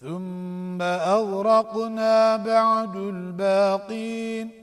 ثم أغرقنا بعد الباقين